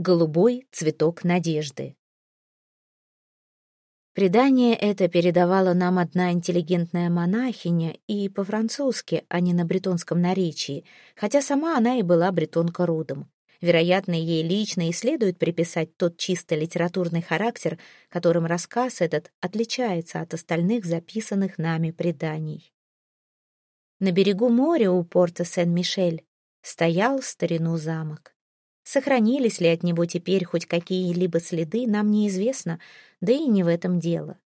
Голубой цветок надежды. Предание это передавала нам одна интеллигентная монахиня и по-французски, а не на бретонском наречии, хотя сама она и была бретонка родом. Вероятно, ей лично и следует приписать тот чисто литературный характер, которым рассказ этот отличается от остальных записанных нами преданий. На берегу моря у порта Сен-Мишель стоял старину замок. Сохранились ли от него теперь хоть какие-либо следы, нам неизвестно, да и не в этом дело.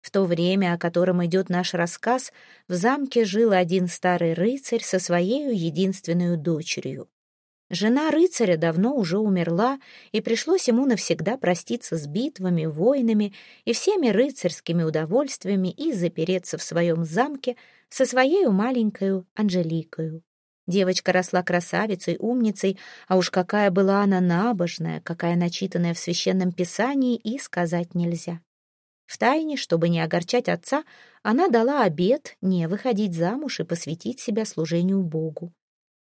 В то время, о котором идет наш рассказ, в замке жил один старый рыцарь со своей единственной дочерью. Жена рыцаря давно уже умерла, и пришлось ему навсегда проститься с битвами, войнами и всеми рыцарскими удовольствиями и запереться в своем замке со своей маленькой Анжеликою. Девочка росла красавицей, умницей, а уж какая была она набожная, какая начитанная в священном писании, и сказать нельзя. Втайне, чтобы не огорчать отца, она дала обет не выходить замуж и посвятить себя служению Богу.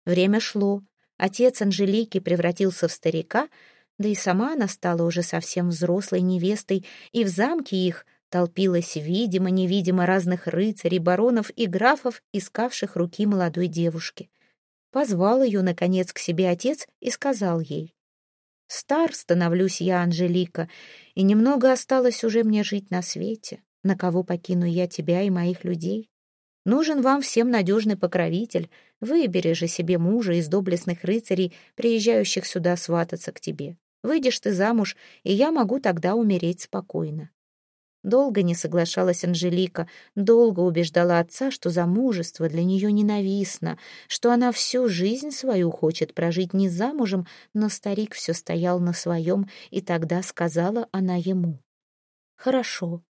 Время шло, отец Анжелики превратился в старика, да и сама она стала уже совсем взрослой невестой, и в замке их толпилось видимо-невидимо разных рыцарей, баронов и графов, искавших руки молодой девушки. Позвал ее, наконец, к себе отец и сказал ей. «Стар становлюсь я, Анжелика, и немного осталось уже мне жить на свете. На кого покину я тебя и моих людей? Нужен вам всем надежный покровитель. Выбери же себе мужа из доблестных рыцарей, приезжающих сюда свататься к тебе. Выйдешь ты замуж, и я могу тогда умереть спокойно. Долго не соглашалась Анжелика, долго убеждала отца, что замужество для нее ненавистно, что она всю жизнь свою хочет прожить не замужем, но старик все стоял на своем, и тогда сказала она ему. «Хорошо,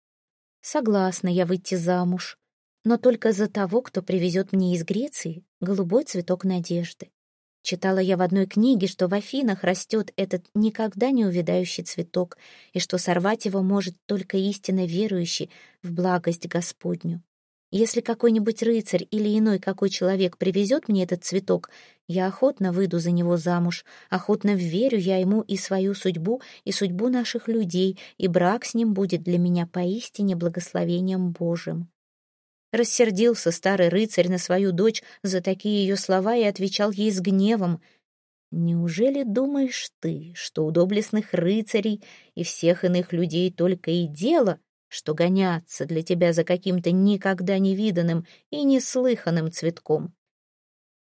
согласна я выйти замуж, но только за того, кто привезет мне из Греции голубой цветок надежды. Читала я в одной книге, что в Афинах растет этот никогда не увядающий цветок, и что сорвать его может только истинно верующий в благость Господню. Если какой-нибудь рыцарь или иной какой человек привезет мне этот цветок, я охотно выйду за него замуж, охотно верю я ему и свою судьбу, и судьбу наших людей, и брак с ним будет для меня поистине благословением Божьим. Рассердился старый рыцарь на свою дочь за такие ее слова и отвечал ей с гневом. «Неужели думаешь ты, что у доблестных рыцарей и всех иных людей только и дело, что гоняться для тебя за каким-то никогда не виданным и неслыханным цветком?»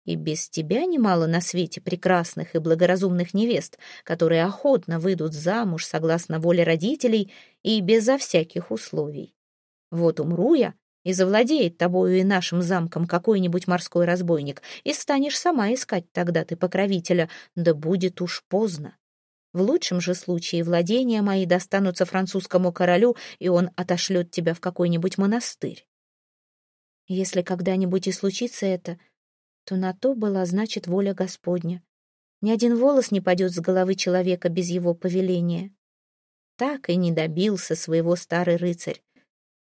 И без тебя немало на свете прекрасных и благоразумных невест, которые охотно выйдут замуж согласно воле родителей и безо всяких условий. Вот умру я, и завладеет тобою и нашим замком какой-нибудь морской разбойник, и станешь сама искать тогда ты покровителя, да будет уж поздно. В лучшем же случае владения мои достанутся французскому королю, и он отошлет тебя в какой-нибудь монастырь. Если когда-нибудь и случится это, то на то была, значит, воля Господня. Ни один волос не падет с головы человека без его повеления. Так и не добился своего старый рыцарь.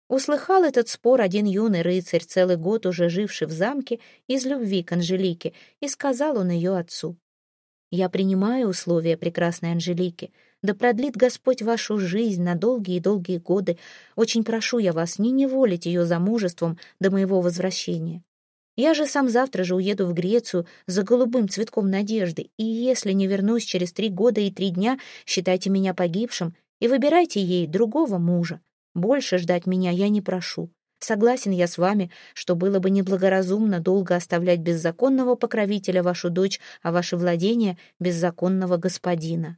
Услыхал этот спор один юный рыцарь, целый год уже живший в замке, из любви к Анжелике, и сказал он ее отцу. «Я принимаю условия прекрасной Анжелики. Да продлит Господь вашу жизнь на долгие-долгие годы. Очень прошу я вас не неволить ее замужеством до моего возвращения. Я же сам завтра же уеду в Грецию за голубым цветком надежды, и если не вернусь через три года и три дня, считайте меня погибшим и выбирайте ей другого мужа. Больше ждать меня я не прошу. Согласен я с вами, что было бы неблагоразумно долго оставлять беззаконного покровителя вашу дочь, а ваше владение — беззаконного господина».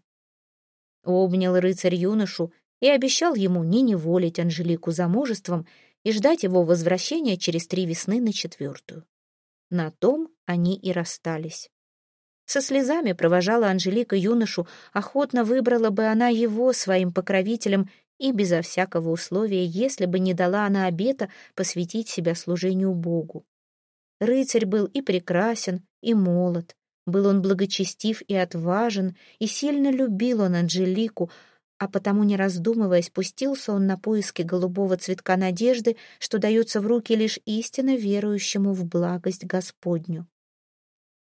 Обнял рыцарь юношу и обещал ему не неволить Анжелику замужеством и ждать его возвращения через три весны на четвертую. На том они и расстались. Со слезами провожала Анжелика юношу, охотно выбрала бы она его своим покровителем и безо всякого условия, если бы не дала она обета посвятить себя служению Богу. Рыцарь был и прекрасен, и молод, был он благочестив и отважен, и сильно любил он Анжелику, а потому, не раздумывая, спустился он на поиски голубого цветка надежды, что дается в руки лишь истинно верующему в благость Господню.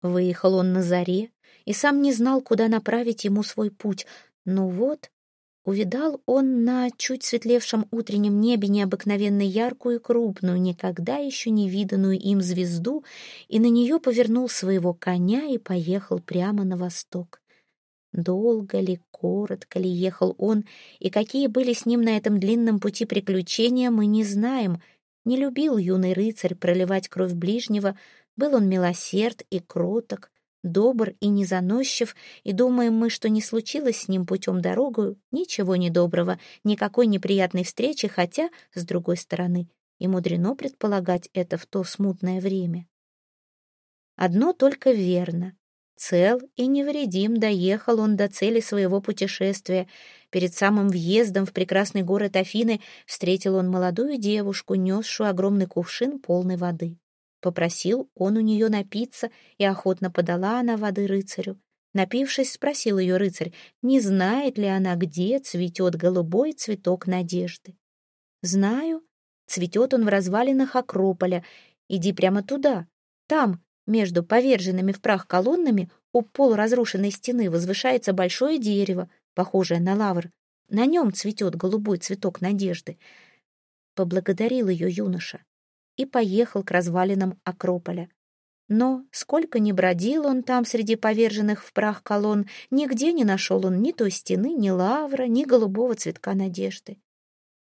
Выехал он на заре и сам не знал, куда направить ему свой путь. Но вот увидал он на чуть светлевшем утреннем небе необыкновенно яркую и крупную, никогда еще не виданную им звезду, и на нее повернул своего коня и поехал прямо на восток. Долго ли, коротко ли ехал он, и какие были с ним на этом длинном пути приключения, мы не знаем. Не любил юный рыцарь проливать кровь ближнего, был он милосерд и кроток, добр и незаносчив, и думаем мы, что не случилось с ним путем дорогою ничего недоброго, никакой неприятной встречи, хотя, с другой стороны, и мудрено предполагать это в то смутное время. Одно только верно. Цел и невредим доехал он до цели своего путешествия. Перед самым въездом в прекрасный город Афины встретил он молодую девушку, несшую огромный кувшин полной воды. Попросил он у нее напиться, и охотно подала она воды рыцарю. Напившись, спросил ее рыцарь, не знает ли она, где цветет голубой цветок надежды. «Знаю. Цветет он в развалинах Акрополя. Иди прямо туда. Там, между поверженными в прах колоннами, у полуразрушенной стены возвышается большое дерево, похожее на лавр. На нем цветет голубой цветок надежды. Поблагодарил ее юноша и поехал к развалинам Акрополя. Но, сколько ни бродил он там среди поверженных в прах колонн, нигде не нашел он ни той стены, ни лавра, ни голубого цветка надежды.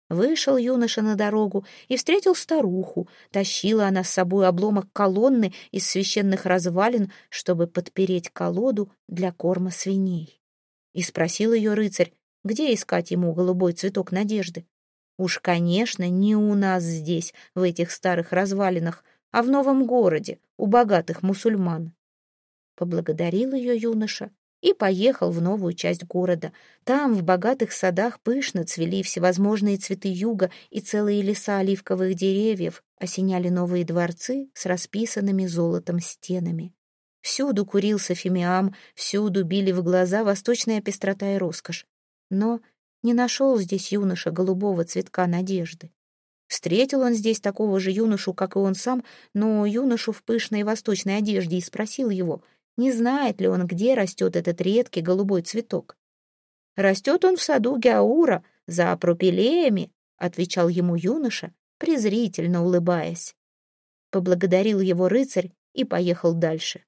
Вышел юноша на дорогу и встретил старуху. Тащила она с собой обломок колонны из священных развалин, чтобы подпереть колоду для корма свиней. И спросил ее рыцарь, где искать ему голубой цветок надежды. Уж, конечно, не у нас здесь, в этих старых развалинах, а в новом городе, у богатых мусульман. Поблагодарил ее юноша и поехал в новую часть города. Там, в богатых садах, пышно цвели всевозможные цветы юга, и целые леса оливковых деревьев осеняли новые дворцы с расписанными золотом стенами. Всюду курился фимиам, всюду били в глаза восточная пестрота и роскошь. Но не нашел здесь юноша голубого цветка надежды. Встретил он здесь такого же юношу, как и он сам, но юношу в пышной восточной одежде, и спросил его, не знает ли он, где растет этот редкий голубой цветок. «Растет он в саду Геаура, за пропилеями», — отвечал ему юноша, презрительно улыбаясь. Поблагодарил его рыцарь и поехал дальше.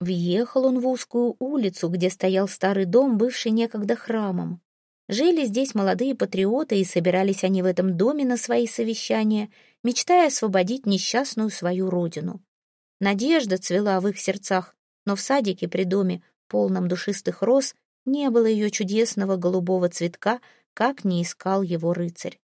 Въехал он в узкую улицу, где стоял старый дом, бывший некогда храмом. Жили здесь молодые патриоты, и собирались они в этом доме на свои совещания, мечтая освободить несчастную свою родину. Надежда цвела в их сердцах, но в садике при доме, полном душистых роз, не было ее чудесного голубого цветка, как не искал его рыцарь.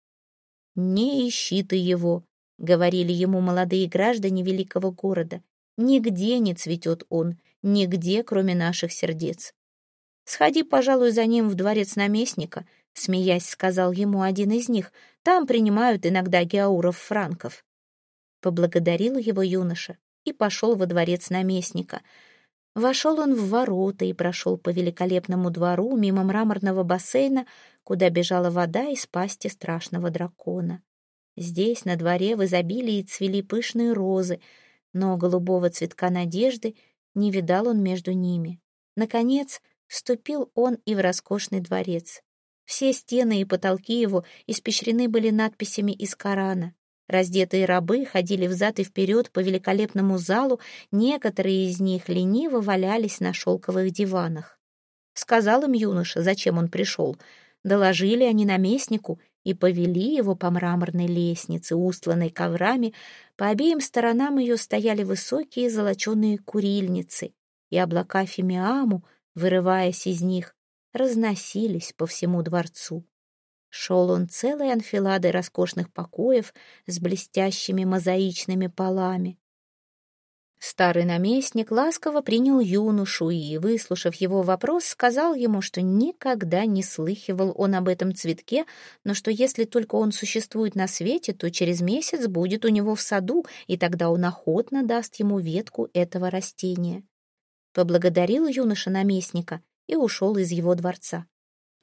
«Не ищи ты его», — говорили ему молодые граждане великого города. «Нигде не цветет он, нигде, кроме наших сердец. «Сходи, пожалуй, за ним в дворец наместника», — смеясь сказал ему один из них. «Там принимают иногда геауров-франков». Поблагодарил его юноша и пошел во дворец наместника. Вошел он в ворота и прошел по великолепному двору мимо мраморного бассейна, куда бежала вода из пасти страшного дракона. Здесь, на дворе, в изобилии цвели пышные розы, но голубого цветка надежды не видал он между ними. Наконец, Вступил он и в роскошный дворец. Все стены и потолки его испещрены были надписями из Корана. Раздетые рабы ходили взад и вперед по великолепному залу, некоторые из них лениво валялись на шелковых диванах. Сказал им юноша, зачем он пришел. Доложили они наместнику и повели его по мраморной лестнице, устланной коврами. По обеим сторонам ее стояли высокие золоченые курильницы, и облака фимиаму — вырываясь из них, разносились по всему дворцу. Шел он целой анфиладой роскошных покоев с блестящими мозаичными полами. Старый наместник ласково принял юношу и, выслушав его вопрос, сказал ему, что никогда не слыхивал он об этом цветке, но что если только он существует на свете, то через месяц будет у него в саду, и тогда он охотно даст ему ветку этого растения поблагодарил юноша наместника и ушел из его дворца.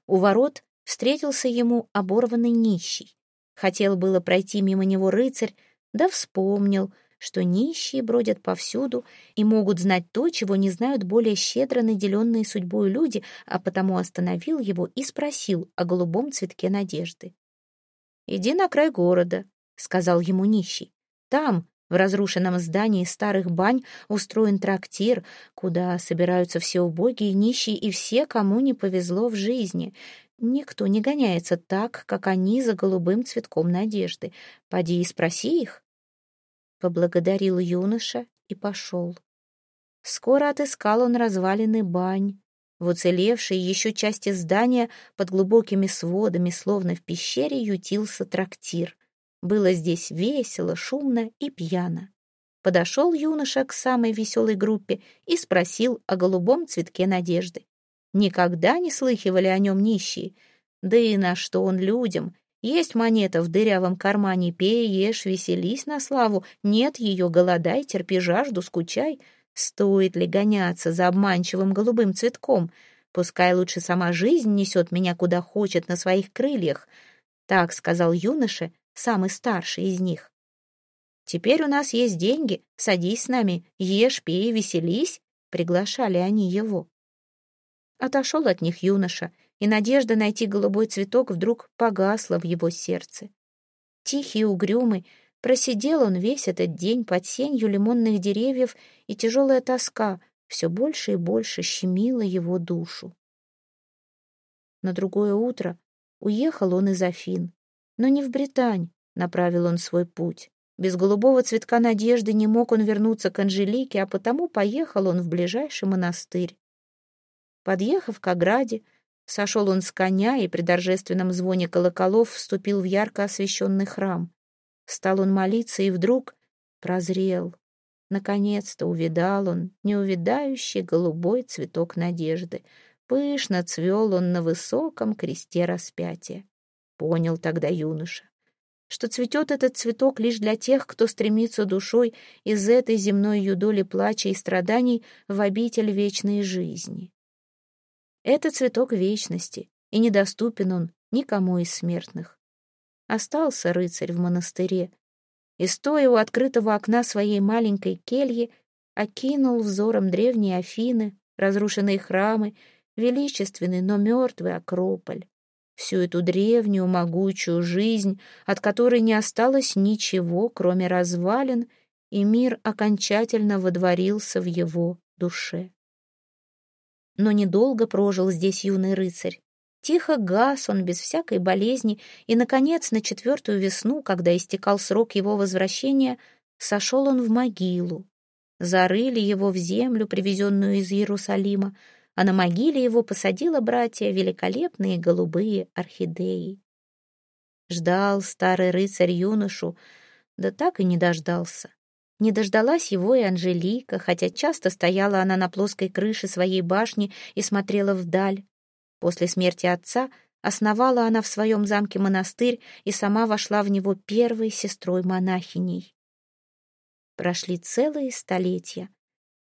У ворот встретился ему оборванный нищий. Хотел было пройти мимо него рыцарь, да вспомнил, что нищие бродят повсюду и могут знать то, чего не знают более щедро наделенные судьбой люди, а потому остановил его и спросил о голубом цветке надежды. «Иди на край города», — сказал ему нищий. «Там, в разрушенном здании старых бань, устроен трактир, куда собираются все убогие, нищие и все, кому не повезло в жизни. Никто не гоняется так, как они за голубым цветком надежды. Поди и спроси их». Поблагодарил юноша и пошел. Скоро отыскал он развалины бань. В уцелевшей еще части здания под глубокими сводами, словно в пещере, ютился трактир. Было здесь весело, шумно и пьяно. Подошел юноша к самой веселой группе и спросил о голубом цветке надежды. Никогда не слыхивали о нем нищие. Да и на что он людям? Есть монета в дырявом кармане, пей, ешь, веселись на славу. Нет ее, голодай, терпи жажду, скучай — Стоит ли гоняться за обманчивым голубым цветком? Пускай лучше сама жизнь несет меня куда хочет на своих крыльях. Так сказал юноша, самый старший из них. Теперь у нас есть деньги, садись с нами, ешь, пей, веселись, приглашали они его. Отошел от них юноша, и надежда найти голубой цветок вдруг погасла в его сердце. Тихий, угрюмый, Просидел он весь этот день под сенью лимонных деревьев, и тяжелая тоска все больше и больше щемила его душу. На другое утро уехал он из Афин, но не в Британь направил он свой путь. Без голубого цветка надежды не мог он вернуться к Анжелике, а потому поехал он в ближайший монастырь. Подъехав к ограде, сошел он с коня и при торжественном звоне колоколов вступил в ярко освещенный храм. Стал он молиться и вдруг прозрел. Наконец-то увидал он неувидающий голубой цветок надежды. Пышно цвел он на высоком кресте распятия. Понял тогда юноша, что цветет этот цветок лишь для тех, кто стремится душой из этой земной юдоли плача и страданий в обитель вечной жизни. Это цветок вечности, и недоступен он никому из смертных. Остался рыцарь в монастыре и, стоя у открытого окна своей маленькой кельи, окинул взором древние Афины, разрушенные храмы, величественный, но мертвый Акрополь. Всю эту древнюю, могучую жизнь, от которой не осталось ничего, кроме развалин, и мир окончательно водворился в его душе. Но недолго прожил здесь юный рыцарь. Тихо гас он без всякой болезни, и, наконец, на четвертую весну, когда истекал срок его возвращения, сошел он в могилу. Зарыли его в землю, привезенную из Иерусалима, а на могиле его посадила братья великолепные голубые орхидеи. Ждал старый рыцарь юношу, да так и не дождался. Не дождалась его и Анжелика, хотя часто стояла она на плоской крыше своей башни и смотрела вдаль. После смерти отца основала она в своем замке монастырь и сама вошла в него первой сестрой-монахиней. Прошли целые столетия.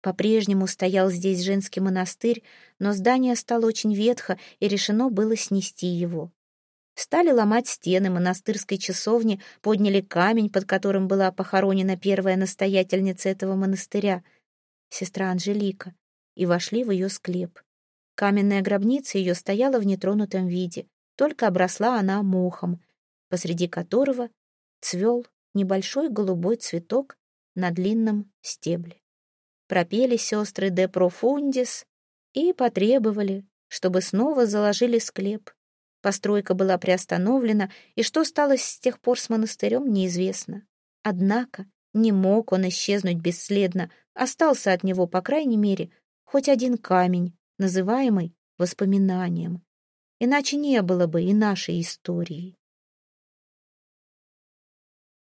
По-прежнему стоял здесь женский монастырь, но здание стало очень ветхо, и решено было снести его. Стали ломать стены монастырской часовни, подняли камень, под которым была похоронена первая настоятельница этого монастыря, сестра Анжелика, и вошли в ее склеп. Каменная гробница ее стояла в нетронутом виде, только обросла она мохом, посреди которого цвел небольшой голубой цветок на длинном стебле. Пропели сестры де профундис и потребовали, чтобы снова заложили склеп. Постройка была приостановлена, и что стало с тех пор с монастырем, неизвестно. Однако не мог он исчезнуть бесследно, остался от него, по крайней мере, хоть один камень, называемый воспоминанием. Иначе не было бы и нашей истории.